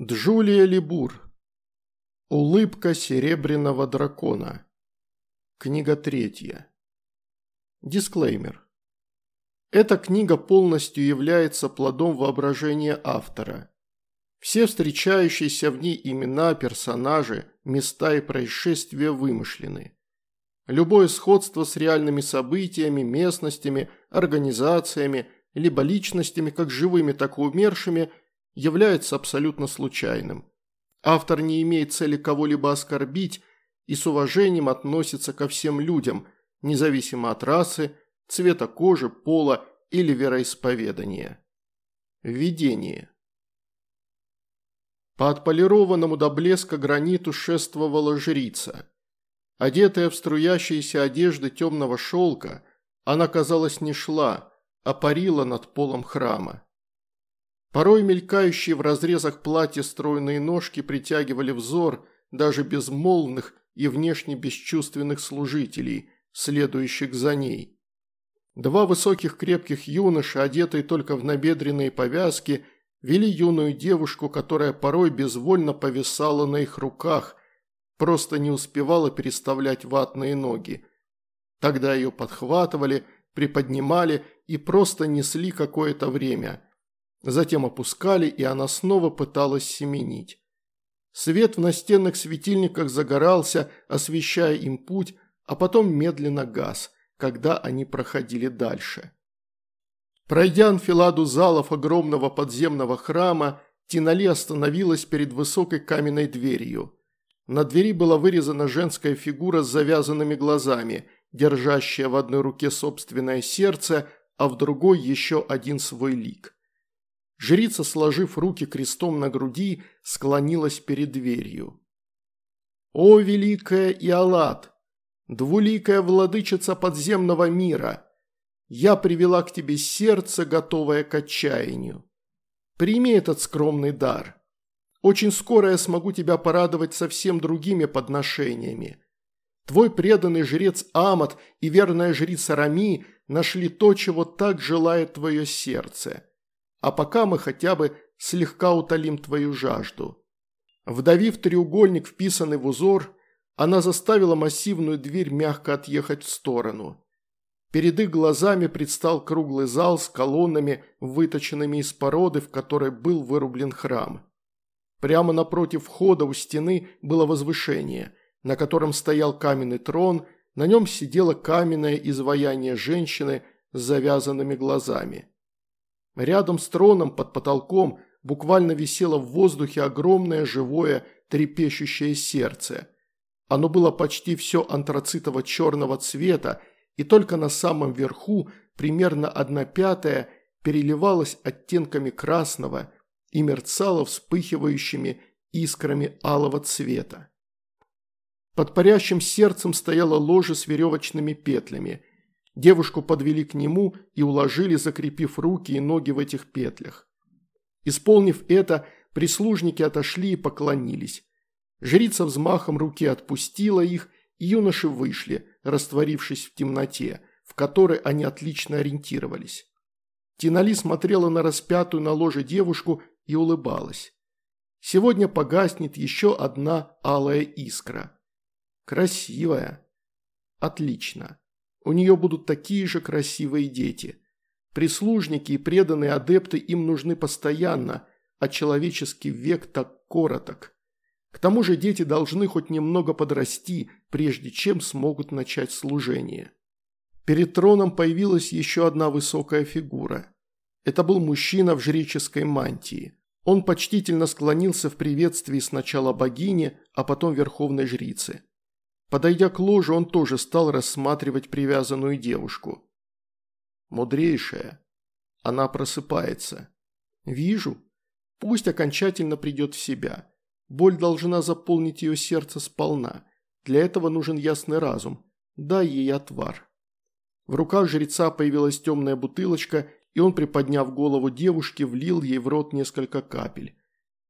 Джулия Либур. Улыбка серебряного дракона. Книга третья. Дисклеймер. Эта книга полностью является плодом воображения автора. Все встречающиеся в ней имена, персонажи, места и происшествия вымышлены. Любое сходство с реальными событиями, местностями, организациями, либо личностями, как живыми, так и умершими – является абсолютно случайным. Автор не имеет цели кого-либо оскорбить и с уважением относится ко всем людям, независимо от расы, цвета кожи, пола или вероисповедания. Введение. По отполированному до блеска граниту шествовала жрица. Одетая в струящиеся одежды темного шелка, она, казалось, не шла, а парила над полом храма. Порой мелькающие в разрезах платья стройные ножки притягивали взор даже безмолвных и внешне бесчувственных служителей, следующих за ней. Два высоких крепких юноша, одетые только в набедренные повязки, вели юную девушку, которая порой безвольно повисала на их руках, просто не успевала переставлять ватные ноги. Тогда ее подхватывали, приподнимали и просто несли какое-то время – Затем опускали, и она снова пыталась семенить. Свет в настенных светильниках загорался, освещая им путь, а потом медленно гас, когда они проходили дальше. Пройдя анфиладу залов огромного подземного храма, Тинали остановилась перед высокой каменной дверью. На двери была вырезана женская фигура с завязанными глазами, держащая в одной руке собственное сердце, а в другой еще один свой лик. Жрица, сложив руки крестом на груди, склонилась перед дверью. «О, великая Иолат, двуликая владычица подземного мира, я привела к тебе сердце, готовое к отчаянию. Прими этот скромный дар. Очень скоро я смогу тебя порадовать совсем другими подношениями. Твой преданный жрец Амат и верная жрица Рами нашли то, чего так желает твое сердце» а пока мы хотя бы слегка утолим твою жажду». Вдавив треугольник, вписанный в узор, она заставила массивную дверь мягко отъехать в сторону. Перед их глазами предстал круглый зал с колоннами, выточенными из породы, в которой был вырублен храм. Прямо напротив входа у стены было возвышение, на котором стоял каменный трон, на нем сидело каменное изваяние женщины с завязанными глазами. Рядом с троном под потолком буквально висело в воздухе огромное живое трепещущее сердце. Оно было почти все антрацитово-черного цвета, и только на самом верху, примерно одна пятая, переливалось оттенками красного и мерцало вспыхивающими искрами алого цвета. Под парящим сердцем стояло ложе с веревочными петлями – Девушку подвели к нему и уложили, закрепив руки и ноги в этих петлях. Исполнив это, прислужники отошли и поклонились. Жрица взмахом руки отпустила их, и юноши вышли, растворившись в темноте, в которой они отлично ориентировались. Тинали смотрела на распятую на ложе девушку и улыбалась. Сегодня погаснет еще одна алая искра. Красивая. Отлично. У нее будут такие же красивые дети. Прислужники и преданные адепты им нужны постоянно, а человеческий век так короток. К тому же дети должны хоть немного подрасти, прежде чем смогут начать служение. Перед троном появилась еще одна высокая фигура. Это был мужчина в жреческой мантии. Он почтительно склонился в приветствии сначала богини, а потом верховной жрицы. Подойдя к ложу, он тоже стал рассматривать привязанную девушку. Мудрейшая. Она просыпается. Вижу. Пусть окончательно придет в себя. Боль должна заполнить ее сердце сполна. Для этого нужен ясный разум. Дай ей отвар. В руках жреца появилась темная бутылочка, и он, приподняв голову девушки, влил ей в рот несколько капель.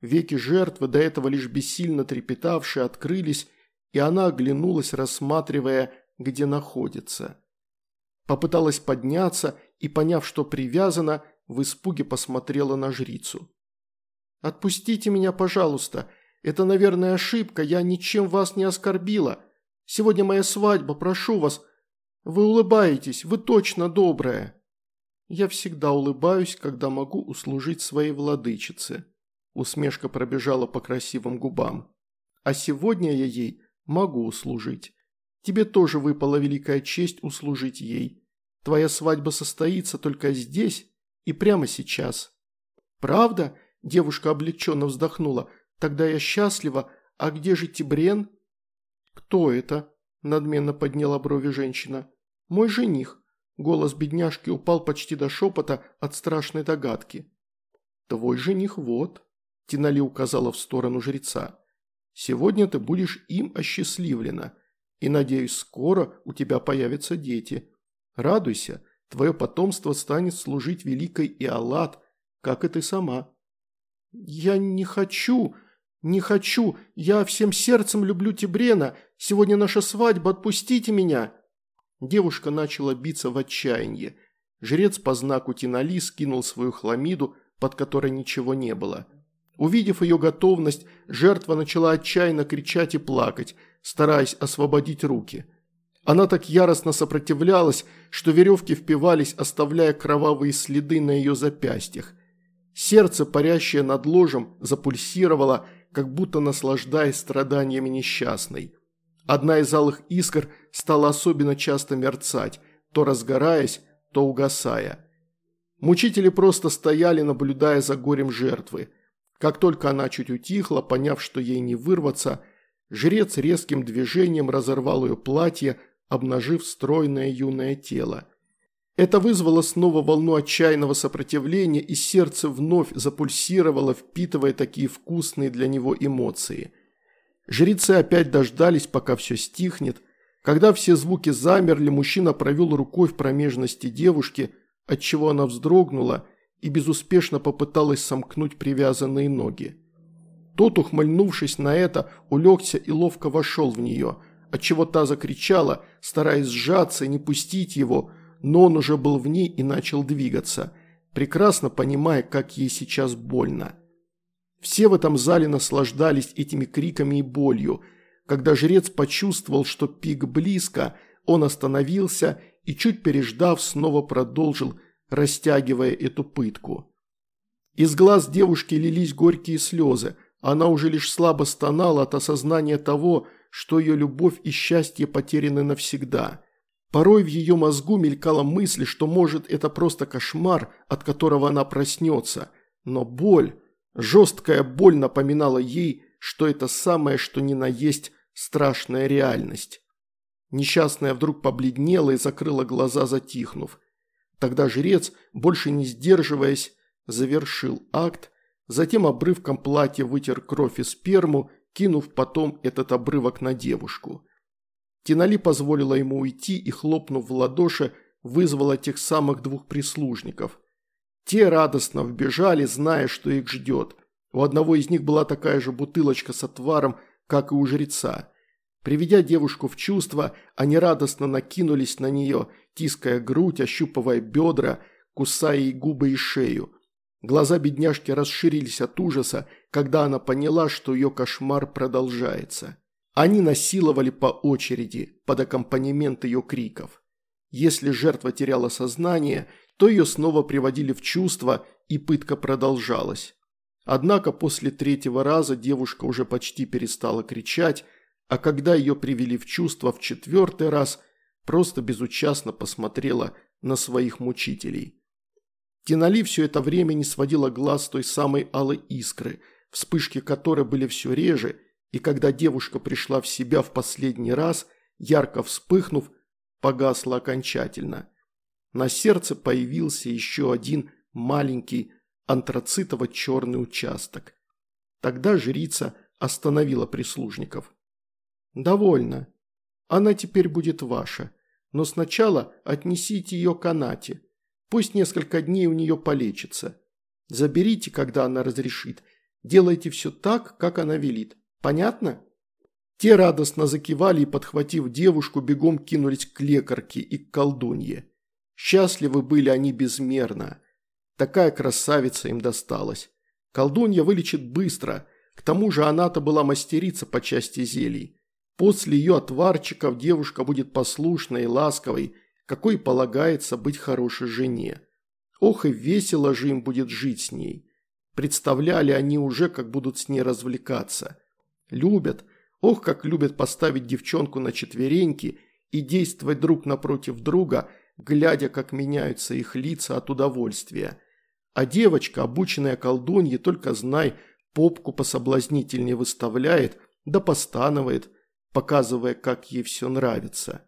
Веки жертвы, до этого лишь бессильно трепетавшие, открылись, и она оглянулась, рассматривая, где находится. Попыталась подняться и, поняв, что привязана, в испуге посмотрела на жрицу. «Отпустите меня, пожалуйста. Это, наверное, ошибка, я ничем вас не оскорбила. Сегодня моя свадьба, прошу вас. Вы улыбаетесь, вы точно добрая». «Я всегда улыбаюсь, когда могу услужить своей владычице». Усмешка пробежала по красивым губам. «А сегодня я ей могу услужить. Тебе тоже выпала великая честь услужить ей. Твоя свадьба состоится только здесь и прямо сейчас». «Правда?» – девушка облегченно вздохнула. «Тогда я счастлива. А где же Тибрен?» «Кто это?» – надменно подняла брови женщина. «Мой жених». Голос бедняжки упал почти до шепота от страшной догадки. «Твой жених вот», – Тинали указала в сторону жреца. «Сегодня ты будешь им осчастливлена, и, надеюсь, скоро у тебя появятся дети. Радуйся, твое потомство станет служить великой Иолат, как и ты сама». «Я не хочу, не хочу, я всем сердцем люблю Тибрена, сегодня наша свадьба, отпустите меня!» Девушка начала биться в отчаянии. Жрец по знаку Тинали скинул свою хламиду, под которой ничего не было. Увидев ее готовность, жертва начала отчаянно кричать и плакать, стараясь освободить руки. Она так яростно сопротивлялась, что веревки впивались, оставляя кровавые следы на ее запястьях. Сердце, парящее над ложем, запульсировало, как будто наслаждаясь страданиями несчастной. Одна из алых искр стала особенно часто мерцать, то разгораясь, то угасая. Мучители просто стояли, наблюдая за горем жертвы. Как только она чуть утихла, поняв, что ей не вырваться, жрец резким движением разорвал ее платье, обнажив стройное юное тело. Это вызвало снова волну отчаянного сопротивления, и сердце вновь запульсировало, впитывая такие вкусные для него эмоции. Жрецы опять дождались, пока все стихнет. Когда все звуки замерли, мужчина провел рукой в промежности девушки, отчего она вздрогнула и безуспешно попыталась сомкнуть привязанные ноги. Тот, ухмыльнувшись на это, улегся и ловко вошел в нее, отчего та закричала, стараясь сжаться и не пустить его – но он уже был в ней и начал двигаться, прекрасно понимая, как ей сейчас больно. Все в этом зале наслаждались этими криками и болью. Когда жрец почувствовал, что пик близко, он остановился и, чуть переждав, снова продолжил, растягивая эту пытку. Из глаз девушки лились горькие слезы, она уже лишь слабо стонала от осознания того, что ее любовь и счастье потеряны навсегда. Порой в ее мозгу мелькала мысль, что может это просто кошмар, от которого она проснется. Но боль, жесткая боль напоминала ей, что это самое, что ни на есть страшная реальность. Несчастная вдруг побледнела и закрыла глаза, затихнув. Тогда жрец, больше не сдерживаясь, завершил акт, затем обрывком платья вытер кровь и сперму, кинув потом этот обрывок на девушку. Тинали позволила ему уйти и, хлопнув в ладоши, вызвала тех самых двух прислужников. Те радостно вбежали, зная, что их ждет. У одного из них была такая же бутылочка с отваром, как и у жреца. Приведя девушку в чувство, они радостно накинулись на нее, тиская грудь, ощупывая бедра, кусая ей губы и шею. Глаза бедняжки расширились от ужаса, когда она поняла, что ее кошмар продолжается. Они насиловали по очереди, под аккомпанемент ее криков. Если жертва теряла сознание, то ее снова приводили в чувство, и пытка продолжалась. Однако после третьего раза девушка уже почти перестала кричать, а когда ее привели в чувство в четвертый раз, просто безучастно посмотрела на своих мучителей. Тинали все это время не сводила глаз той самой алой искры, вспышки которой были все реже и когда девушка пришла в себя в последний раз, ярко вспыхнув, погасла окончательно. На сердце появился еще один маленький антрацитово-черный участок. Тогда жрица остановила прислужников. «Довольно. Она теперь будет ваша. Но сначала отнесите ее к Анате. Пусть несколько дней у нее полечится. Заберите, когда она разрешит. Делайте все так, как она велит. Понятно?» Те радостно закивали и, подхватив девушку, бегом кинулись к лекарке и к колдунье. Счастливы были они безмерно. Такая красавица им досталась. Колдунья вылечит быстро, к тому же она-то была мастерица по части зелий. После ее отварчиков девушка будет послушной и ласковой, какой полагается быть хорошей жене. Ох и весело же им будет жить с ней. Представляли они уже, как будут с ней развлекаться. Любят, ох, как любят поставить девчонку на четвереньки и действовать друг напротив друга, глядя, как меняются их лица от удовольствия. А девочка, обученная колдунье, только знай, попку пособлазнительнее выставляет, да постанывает, показывая, как ей все нравится.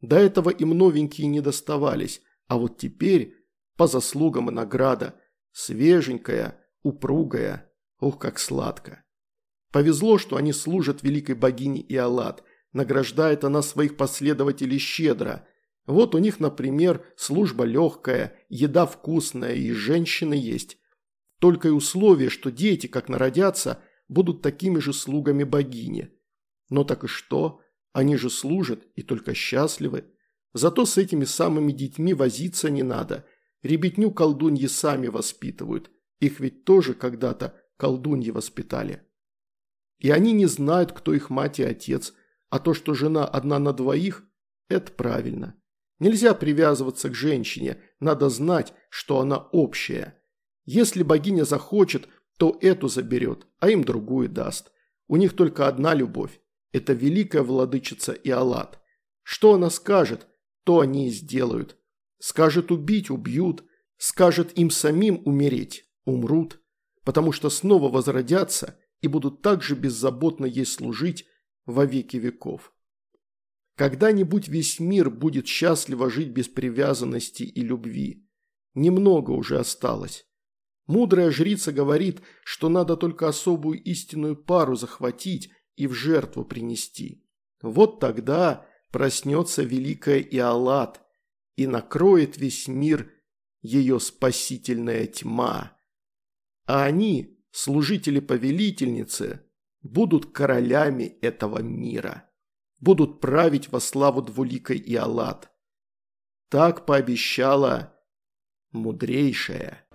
До этого им новенькие не доставались, а вот теперь, по заслугам и награда, свеженькая, упругая, ух, как сладко. Повезло, что они служат великой богине Иолат, награждает она своих последователей щедро. Вот у них, например, служба легкая, еда вкусная и женщины есть. Только и условие, что дети, как народятся, будут такими же слугами богини. Но так и что? Они же служат и только счастливы. Зато с этими самыми детьми возиться не надо. Ребятню колдуньи сами воспитывают. Их ведь тоже когда-то колдуньи воспитали. И они не знают, кто их мать и отец, а то, что жена одна на двоих – это правильно. Нельзя привязываться к женщине, надо знать, что она общая. Если богиня захочет, то эту заберет, а им другую даст. У них только одна любовь это великая владычица Иолат. Что она скажет, то они и сделают. Скажет убить – убьют. Скажет им самим умереть – умрут. Потому что снова возродятся и будут так же беззаботно ей служить во веки веков. Когда-нибудь весь мир будет счастливо жить без привязанности и любви. Немного уже осталось. Мудрая жрица говорит, что надо только особую истинную пару захватить и в жертву принести. Вот тогда проснется великая Иолат и накроет весь мир ее спасительная тьма. А они, служители-повелительницы, будут королями этого мира, будут править во славу двуликой Иолат. Так пообещала мудрейшая